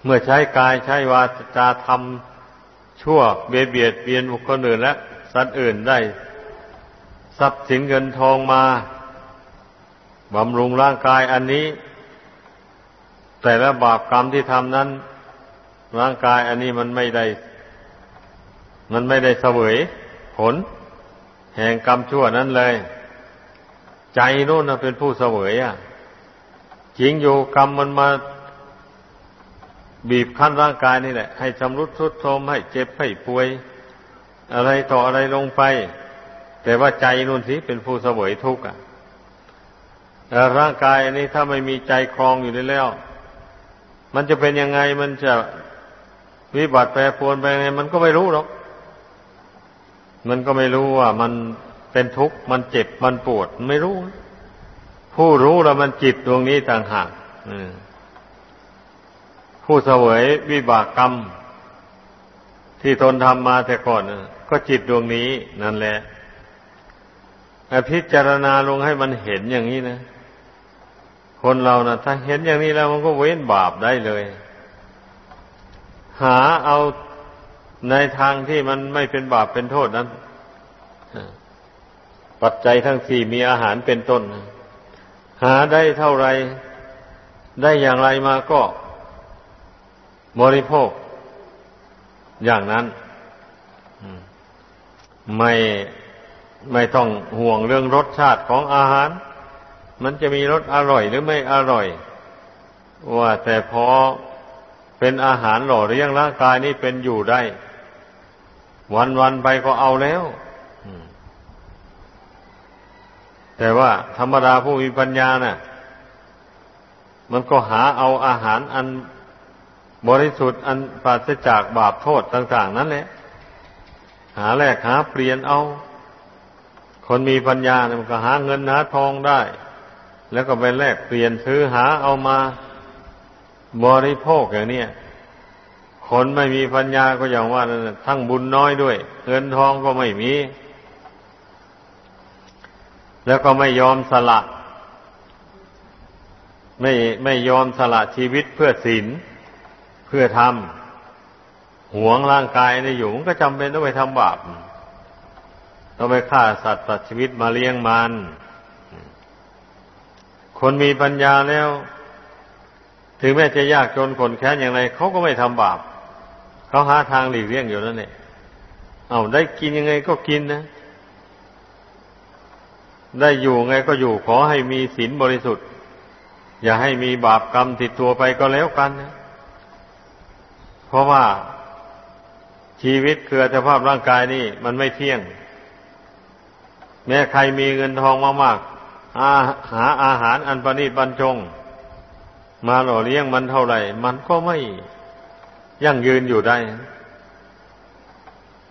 เมื่อใช้กายใช้วาจาทำชั่วเบียดเบียดเบียนบุคคลอื่นและสัตว์อื่นได้ทรัพย์สินเงินทองมา บำรุงร่างกายอันนี้ แต่ละบาปกรรมที่ทำนั้น ร่างกายอันนี้มันไม่ได้ มันไม่ได้เสวยผล แห่งกรรมชั่วนั้นเลย ใจนู่นนะเป็นผู้เสวยอะจริงอยู่กรรมมันมาบีบคั้นร่างกายนี่แหละ ให้ชำรุดทุดโทรมให้เจ็บให้ป่วย อะไรต่ออะไรลงไป แต่ว่าใจนู่นสิเป็นผู้เสวยทุกข์อะ ร่างกายนี้ถ้าไม่มีใจครองอยู่แล้ว มันจะเป็นยังไงมันจะวิบัติแปรปรวนไปยังไง มันก็ไม่รู้หรอก มันก็ไม่รู้ว่า มันเป็นทุกข์มันเจ็บมันปวดไม่รู้ ผู้รู้แล้วมันจิตดวงนี้ต่างหากผู้เสวยวิบากกรรม ที่ตนทำมาแต่ก่อนก็จิตดวงนี้นั่นแหละพิจารณาลงให้มันเห็นอย่างนี้นะ คนเรานะถ้าเห็นอย่างนี้แล้วมันก็เว้นบาปได้เลย หาเอาในทางที่มันไม่เป็นบาปเป็นโทษนั้น ปัจจัยทั้งสี่มีอาหารเป็นต้น หาได้เท่าไร ได้อย่างไรมาก็บริโภค อย่างนั้นไม่ไม่ต้องห่วงเรื่องรสชาติของอาหาร มันจะมีรสอร่อยหรือไม่อร่อย ว่าแต่พอเป็นอาหารหล่อเลี้ยงร่างกายนี้เป็นอยู่ได้ วันวันไปก็เอาแล้วแต่ว่าธรรมดาผู้มีปัญญานะ่ะ มันก็หาเอาอาหารอันบริสุทธิ์อันปราศจากบาปโทษต่าง ๆ นั่นแหละหาแลกหาเปลี่ยนเอา คนมีปัญญาเนี่ยมันก็หาเงินหาทองได้ แล้วก็ไปแลกเปลี่ยนซื้อหาเอามาบริโภคอย่างนี้คนไม่มีปัญญาก็อย่างว่าทั้งบุญน้อยด้วย เงินทองก็ไม่มี แล้วก็ไม่ยอมสละ ไม่ไม่ยอมสละชีวิตเพื่อศีลเพื่อธรรมหวงร่างกายในอยู่มันก็จำเป็นต้องไปทำบาปต้องไปฆ่าสัตว์ตัดชีวิตมาเลี้ยงมัน คนมีปัญญาแล้ว ถึงแม้จะยากจนขนแค้นอย่างไรเขาก็ไม่ทำบาปเขาหาทางหลีกเลี่ยงอยู่แล้วเนี่ยเอาได้กินยังไงก็กินนะ ได้อยู่ไงก็อยู่ขอให้มีศีลบริสุทธิ์ อย่าให้มีบาปกรรมติดตัวไปก็แล้วกันนะเพราะว่าชีวิตคืออัตภาพร่างกายนี่มันไม่เที่ยง แม้ใครมีเงินทองมากๆ อาหาอาหารอันประณีตบรรจง มาหล่อเลี้ยงมันเท่าไหร่ มันก็ไม่ยั่งยืนอยู่ได้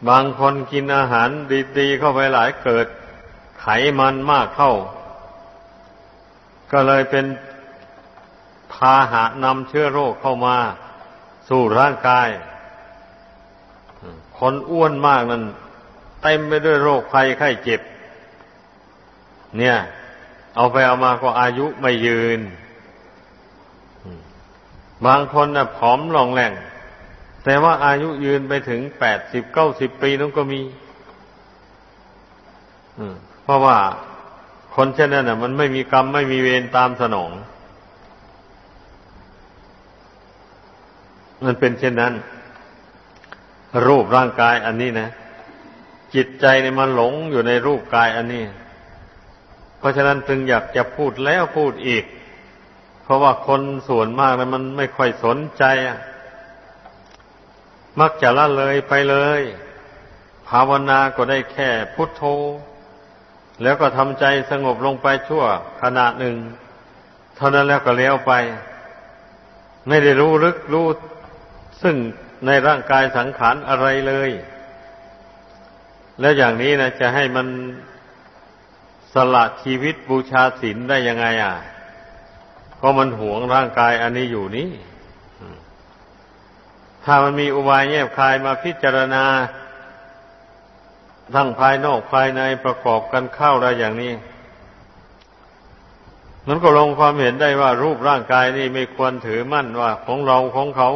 บางคนกินอาหารดีๆเข้าไปหลายเกิดไขมันมากเข้า ก็เลยเป็นพาหะนำเชื้อโรคเข้ามา สู่ร่างกาย คนอ้วนมากนั้นเต็มไปด้วยโรคภัยไข้เจ็บ เนี่ย เอาไปเอามาก็อายุไม่ยืน บางคนน่ะผอมหลงแหล่ง แต่ว่าอายุยืนไปถึงแปดสิบเก้าสิบปีนั้นก็มีเพราะว่าคนเช่นนั้นน่ะ มันไม่มีกรรมไม่มีเวรตามสนอง มันเป็นเช่นนั้น รูปร่างกายอันนี้นะจิตใจเนี่ยมันหลงอยู่ในรูปกายอันนี้ เพราะฉะนั้นจึงอยากจะพูดแล้วพูดอีก เพราะว่าคนส่วนมากนะมันไม่ค่อยสนใจมักจะละเลยไปเลย ภาวนาก็ได้แค่พุทโธ แล้วก็ทำใจสงบลงไปชั่วขณะหนึ่ง เท่านั้นแล้วก็เลี้ยวไป ไม่ได้รู้ลึกรู้ซึ่งในร่างกายสังขารอะไรเลย แล้วอย่างนี้นะจะให้มัน สละชีวิตบูชาศีลได้ยังไงอะเพราะมันหวงร่างกายอันนี้อยู่นี้ถ้ามันมีอุบายแยบคายมาพิจารณา ทั้งภายนอกภายในประกอบกันเข้าได้อย่างนี้ นั้นก็ลงความเห็นได้ว่ารูปร่างกายนี่ไม่ควรถือมั่นว่า ของเราของเขา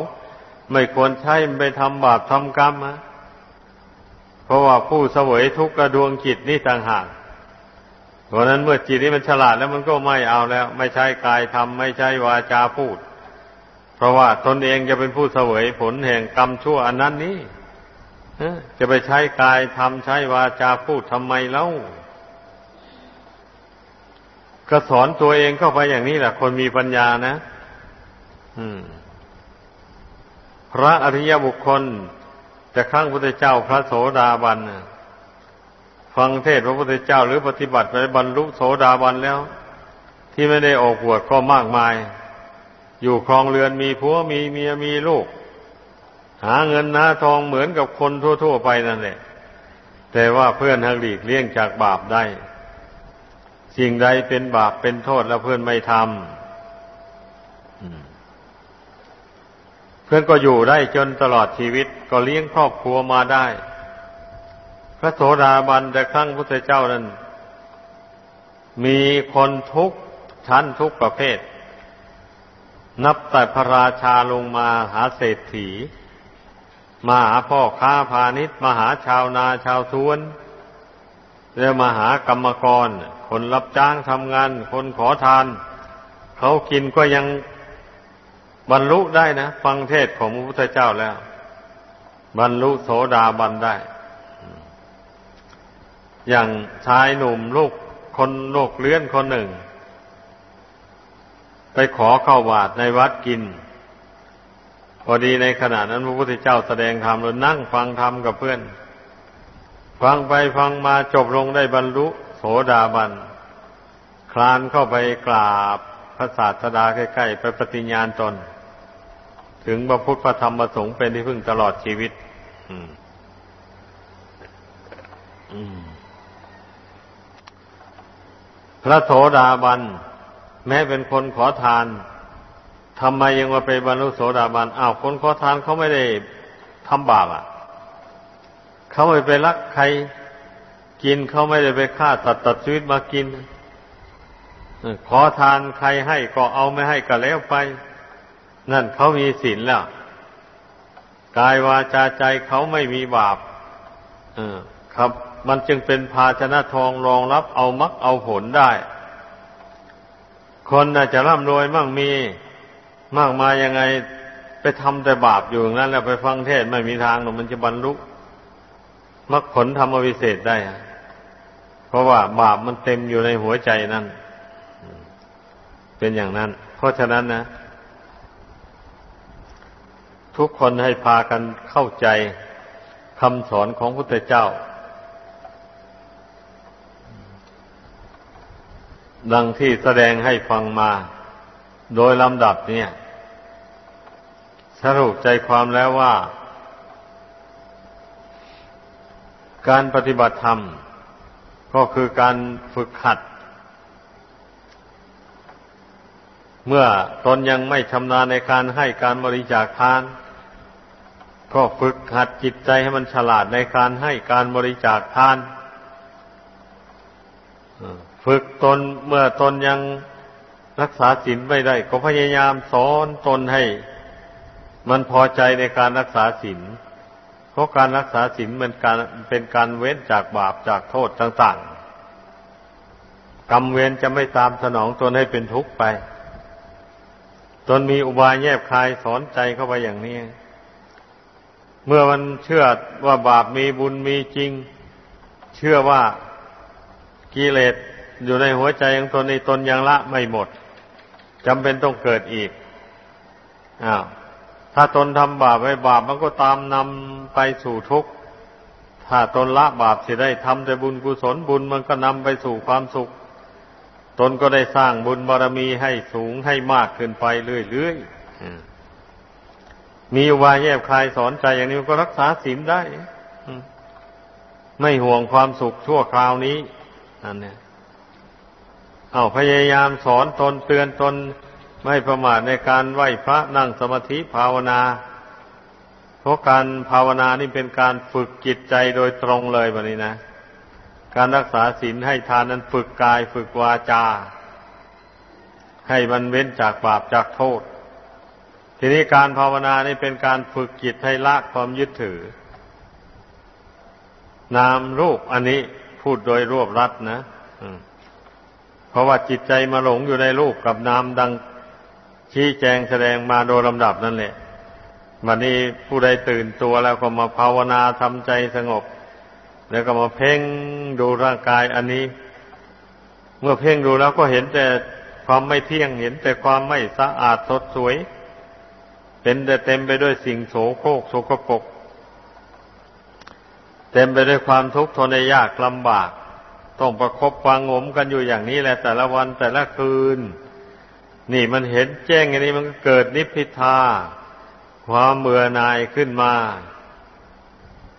ไม่ควรใช้ไปทำบาปทำกรรมนะเพราะว่าผู้เสวยทุกข์กระดวงจิตนี่ต่างหาก เพราะนั้นเมื่อจิตนี้มันฉลาดแล้วมันก็ไม่เอาแล้ว ไม่ใช่กายทำไม่ใช่วาจาพูด เพราะว่าตนเองจะเป็นผู้เสวยผลแห่งกรรมชั่วอันนั้นนี้จะไปใช้กายทำใช้วาจาพูดทำไมเล่าก็สอนตัวเองเข้าไปอย่างนี้แหละคนมีปัญญานะพระอริยบุคคล แต่ครั้งพุทธเจ้าพระโสดาบัน ฟังเทศพระพุทธเจ้าหรือปฏิบัติไปบรรลุโสดาบันแล้ว ที่ไม่ได้ออกบวชก็มากมาย อยู่ครองเรือนมีผัวมีเมียมีลูก หาเงินนาทองเหมือนกับคนทั่ว ๆ ไปนั่นแหละแต่ว่าเพื่อนหักหลีกเลี่ยงจากบาปได้ สิ่งใดเป็นบาปเป็นโทษแล้วเพื่อนไม่ทำเพื่อนก็อยู่ได้จนตลอดชีวิตก็เลี้ยงครอบครัวมาได้ พระโสดาบันแต่ครั้งพุทธเจ้านั้น มีคนทุกชั้นทุกประเภท นับแต่พระราชาลงมาหาเศรษฐี มาหาพ่อค้าพาณิชย์มาหาชาวนาชาวสวนแล้วมาหากรรมกร คนรับจ้างทำงาน คนขอทาน เขากินก็ยังบรรลุได้นะ ฟังเทศของพระพุทธเจ้าแล้ว บรรลุโสดาบันได้ อย่างชายหนุ่มลูกคนโลกเลื่อนคนหนึ่ง ไปขอเข้าบาตรในวัดกิน พอดีในขณะนั้นพระพุทธเจ้าแสดงธรรมแล้วนั่งฟังธรรมกับเพื่อน ฟังไปฟังมาจบลงได้บรรลุโสดาบัน คลานเข้าไปกราบพระศาสดาใกล้ๆ ไปปฏิญญาณตน ถึงพระพุทธพระธรรมพระสงฆ์เป็นที่พึ่งตลอดชีวิต พระโสดาบัน แม้เป็นคนขอทานทำไมยังมาเป็นบรรลุโสดาบันอ้าวคนขอทานเขาไม่ได้ทำบาปอะ เขาไม่ไปรักใครกินเขาไม่ได้ไปฆ่าตัดตัดชีวิตมากินขอทานใครให้ก็เอาไม่ให้ก็แล้วไป นั่นเขามีศีลแล้วกายวาจาใจเขาไม่มีบาปเออครับ มันจึงเป็นภาชนะทองรองรับเอามักเอาผลได้ คนน่าจะร่ำรวยมั่งมีมากมายังไงไปทำแต่บาปอยู่อย่างนั้น แล้วไปฟังเทศไม่มีทางหรอกมันจะบรรลุมรรคผลธรรมวิเศษได้ เพราะว่าบาปมันเต็มอยู่ในหัวใจนั่น เป็นอย่างนั้น เพราะฉะนั้นนะ ทุกคนให้พากันเข้าใจคำสอนของพุทธเจ้า ดังที่แสดงให้ฟังมา โดยลำดับเนี่ย สรุปใจความแล้วว่า การปฏิบัติธรรม ก็คือการฝึกขัด เมื่อตนยังไม่ชำนาญในการให้การบริจาคทาน ก็ฝึกหัดจิตใจให้มันฉลาดในการให้การบริจาคทาน ฝึกตนเมื่อตนยังรักษาศีลไม่ได้ ก็พยายามสอนตนให้ มันพอใจในการรักษาศีลเพราะการรักษาศีลมันการเป็นการเว้นจากบาปจากโทษต่างๆกรรมเวรจะไม่ตามสนองตนให้เป็นทุกข์ไป ตนมีอุบายแยบคายสอนใจเข้าไปอย่างนี้ เมื่อมันเชื่อว่าบาปมีบุญมีจริง เชื่อว่ากิเลส อยู่ในหัวใจของตนในตนยังละไม่หมดจำเป็นต้องเกิดอีกอ้าวถ้าตนทำบาปไว้บาปมันก็ตามนำไปสู่ทุกข์ถ้าตนละบาปเสียได้ทำแต่บุญกุศลบุญมันก็นำไปสู่ความสุข ตนก็ได้สร้างบุญบารรมีให้สูงให้มากขึ้นไปเรื่อยๆมีอุบายแยบคลายสอนใจอย่างนี้ก็รักษาศีลได้ ไม่ห่วงความสุขชั่วคราวนี้นั่นเนี่ย เอาพยายามสอนตนเตือนตนไม่ประมาทในการไหว้พระนั่งสมาธิภาวนา เพราะการภาวนานี่เป็นการฝึกจิตใจโดยตรงเลยแบบนี้นะ การรักษาศีลให้ทานนั้นฝึกกายฝึกวาจา ให้มันเว้นจากบาปจากโทษ ทีนี้การภาวนานี่เป็นการฝึกจิตให้ละความยึดถือ นามรูปอันนี้พูดโดยรวบรัดนะ เพราะว่าจิตใจมาหลงอยู่ในรูปกับนามดังชี้แจงแสดงมาโดยลำดับนั่นแหละวันนี้ผู้ใดตื่นตัวแล้วก็มาภาวนาทำใจสงบ แล้วก็มาเพ่งดูร่างกายอันนี้ เมื่อเพ่งดูแล้วก็เห็นแต่ความไม่เที่ยงเห็นแต่ความไม่สะอาดสดสวย เป็นแต่เต็มไปด้วยสิ่งโสโครกโสกปก เต็มไปด้วยความทุกข์ทนยากลำบาก ต้องประคบวางงมกันอยู่อย่างนี้แหละ แต่ละวันแต่ละคืน นี่มันเห็นแจ้งอย่างนี้มันก็เกิดนิพพิทาความเบื่อหน่ายขึ้นมา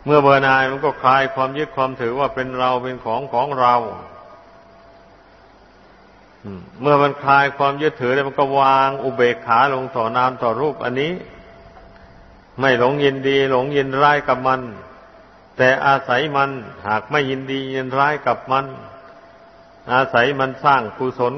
เมื่อเบื่อหน่ายมันก็คลายความยึดความถือว่าเป็นเราเป็นของของเราเมื่อมันคลายความยึดถือแล้วมันก็วางอุเบกขาลงต่อนามต่อรูปอันนี้ ไม่หลงยินดี หลงยินร้ายกับมัน แต่อาศัยมันหากไม่ยินดียินร้ายกับมัน อาศัยมันสร้างกุศล